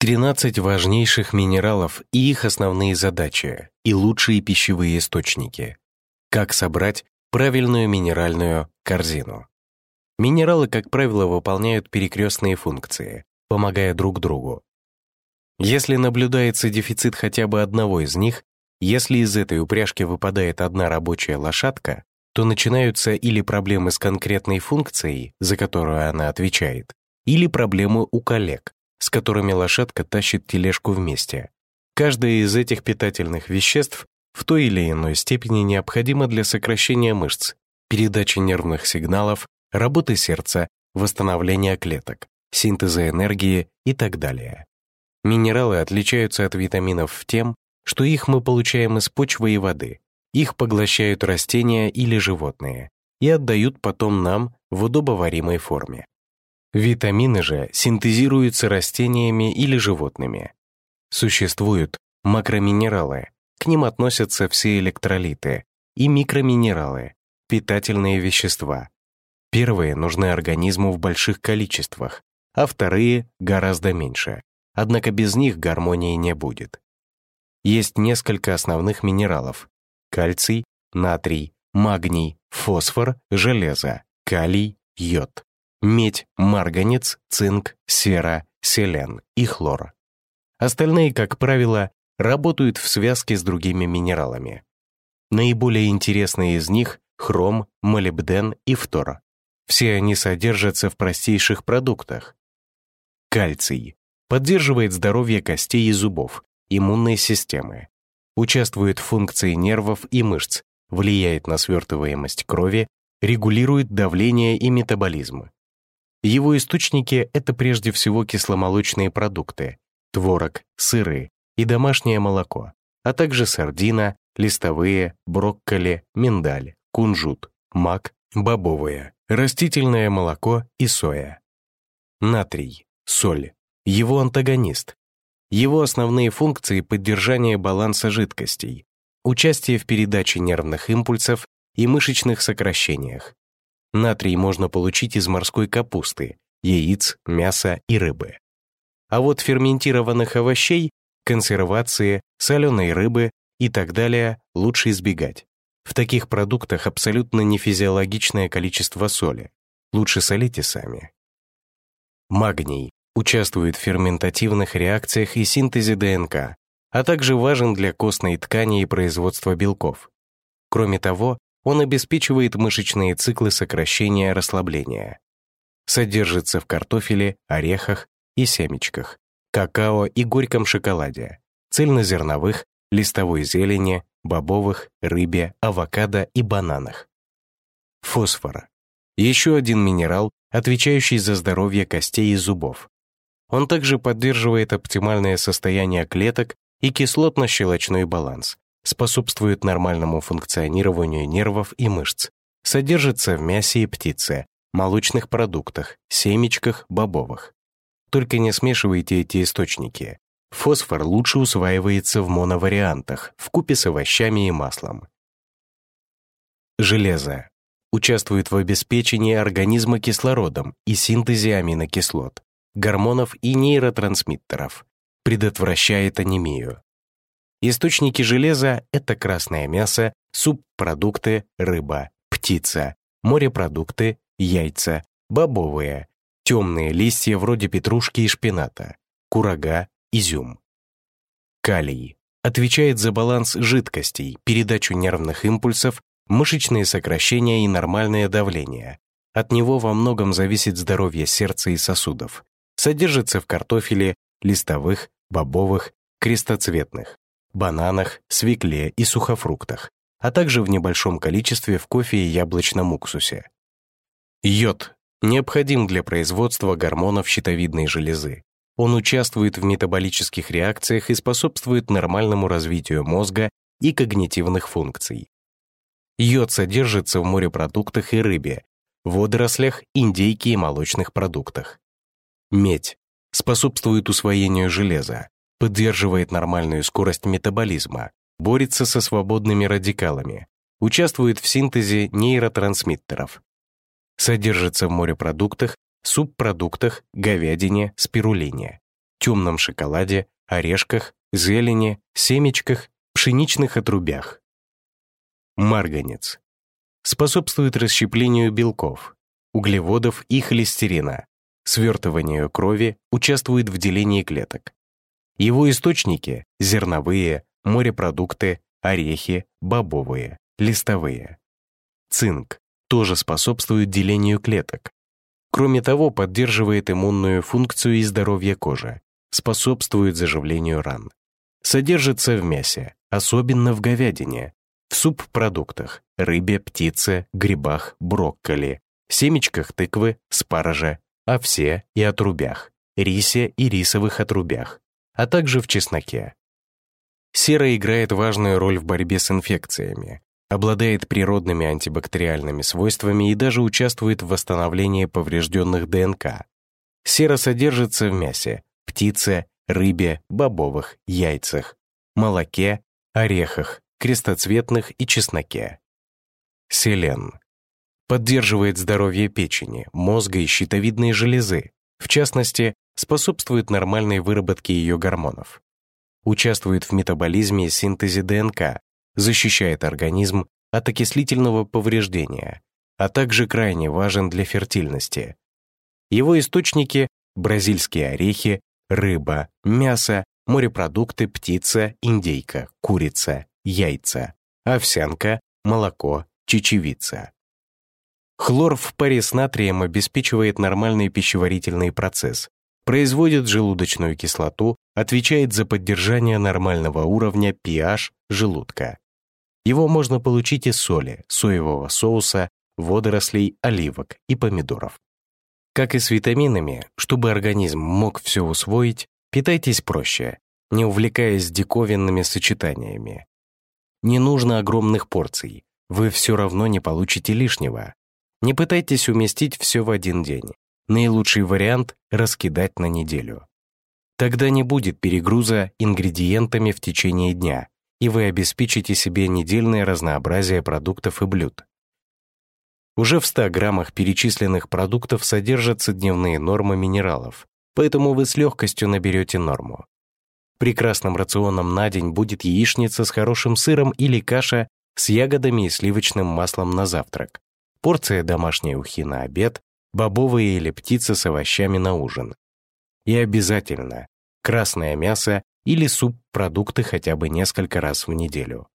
13 важнейших минералов и их основные задачи и лучшие пищевые источники. Как собрать правильную минеральную корзину. Минералы, как правило, выполняют перекрестные функции, помогая друг другу. Если наблюдается дефицит хотя бы одного из них, если из этой упряжки выпадает одна рабочая лошадка, то начинаются или проблемы с конкретной функцией, за которую она отвечает, или проблемы у коллег, с которыми лошадка тащит тележку вместе. Каждое из этих питательных веществ в той или иной степени необходимо для сокращения мышц, передачи нервных сигналов, работы сердца, восстановления клеток, синтеза энергии и так далее. Минералы отличаются от витаминов тем, что их мы получаем из почвы и воды, их поглощают растения или животные и отдают потом нам в удобоваримой форме. Витамины же синтезируются растениями или животными. Существуют макроминералы, к ним относятся все электролиты, и микроминералы, питательные вещества. Первые нужны организму в больших количествах, а вторые — гораздо меньше. Однако без них гармонии не будет. Есть несколько основных минералов — кальций, натрий, магний, фосфор, железо, калий, йод медь, марганец, цинк, сера, селен и хлор. Остальные, как правило, работают в связке с другими минералами. Наиболее интересные из них — хром, молибден и фтор. Все они содержатся в простейших продуктах. Кальций поддерживает здоровье костей и зубов, иммунной системы, участвует в функции нервов и мышц, влияет на свертываемость крови, регулирует давление и метаболизм, его источники — это прежде всего кисломолочные продукты, творог, сыры и домашнее молоко, а также сардина, листовые, брокколи, миндаль, кунжут, мак, бобовые, растительное молоко и соя. Натрий, соль, его антагонист. Его основные функции — поддержание баланса жидкостей, участие в передаче нервных импульсов и мышечных сокращениях, Натрий можно получить из морской капусты, яиц, мяса и рыбы. А вот ферментированных овощей, консервации, соленой рыбы и так далее лучше избегать. В таких продуктах абсолютно нефизиологичное количество соли. Лучше солите сами. Магний участвует в ферментативных реакциях и синтезе ДНК, а также важен для костной ткани и производства белков. Кроме того, он обеспечивает мышечные циклы сокращения расслабления. Содержится в картофеле, орехах и семечках, какао и горьком шоколаде, цельнозерновых, листовой зелени, бобовых, рыбе, авокадо и бананах. Фосфор. Еще один минерал, отвечающий за здоровье костей и зубов. Он также поддерживает оптимальное состояние клеток и кислотно-щелочной баланс, способствует нормальному функционированию нервов и мышц, содержится в мясе и птице, молочных продуктах, семечках, бобовых. Только не смешивайте эти источники. Фосфор лучше усваивается в моновариантах, в купе с овощами и маслом. Железо. Участвует в обеспечении организма кислородом и синтезе аминокислот, гормонов и нейротрансмиттеров. Предотвращает анемию. Источники железа — это красное мясо, субпродукты, рыба, птица, морепродукты, яйца, бобовые, темные листья вроде петрушки и шпината, курага, изюм. Калий отвечает за баланс жидкостей, передачу нервных импульсов, мышечные сокращения и нормальное давление. От него во многом зависит здоровье сердца и сосудов. Содержится в картофеле, листовых, бобовых, крестоцветных бананах, свекле и сухофруктах, а также в небольшом количестве в кофе и яблочном уксусе. Йод необходим для производства гормонов щитовидной железы. Он участвует в метаболических реакциях и способствует нормальному развитию мозга и когнитивных функций. Йод содержится в морепродуктах и рыбе, водорослях, индейке и молочных продуктах. Медь способствует усвоению железа, поддерживает нормальную скорость метаболизма, борется со свободными радикалами, участвует в синтезе нейротрансмиттеров. Содержится в морепродуктах, субпродуктах, говядине, спирулине. темном шоколаде, орешках, зелени, семечках, пшеничных отрубях. Марганец. Способствует расщеплению белков, углеводов и холестерина, свертыванию крови, участвует в делении клеток. Его источники – зерновые, морепродукты, орехи, бобовые, листовые. Цинк тоже способствует делению клеток. Кроме того, поддерживает иммунную функцию и здоровье кожи, способствует заживлению ран. Содержится в мясе, особенно в говядине, в субпродуктах, рыбе, птице, грибах, брокколи, семечках тыквы, спаржа, овсе и отрубях, рисе и рисовых отрубях, а также в чесноке. Сера играет важную роль в борьбе с инфекциями, обладает природными антибактериальными свойствами и даже участвует в восстановлении поврежденных ДНК. Сера содержится в мясе, птице, рыбе, бобовых, яйцах, молоке, орехах, крестоцветных и чесноке. Селен. Поддерживает здоровье печени, мозга и щитовидной железы, в частности, способствует нормальной выработке ее гормонов. Участвует в метаболизме и синтезе ДНК, защищает организм от окислительного повреждения, а также крайне важен для фертильности. Его источники – бразильские орехи, рыба, мясо, морепродукты, птица, индейка, курица, яйца, овсянка, молоко, чечевица. Хлор в паре с натрием обеспечивает нормальный пищеварительный процесс, производит желудочную кислоту, отвечает за поддержание нормального уровня pH желудка. Его можно получить из соли, соевого соуса, водорослей, оливок и помидоров. Как и с витаминами, чтобы организм мог все усвоить, питайтесь проще, не увлекаясь диковинными сочетаниями. Не нужно огромных порций, вы все равно не получите лишнего. Не пытайтесь уместить все в один день. Наилучший вариант — раскидать на неделю. Тогда не будет перегруза ингредиентами в течение дня, и вы обеспечите себе недельное разнообразие продуктов и блюд. Уже в 100 граммах перечисленных продуктов содержатся дневные нормы минералов, поэтому вы с легкостью наберете норму. Прекрасным рационом на день будет яичница с хорошим сыром или каша с ягодами и сливочным маслом на завтрак, порция домашней ухи на обед, бобовые или птица с овощами на ужин. И обязательно красное мясо или суп-продукты хотя бы несколько раз в неделю.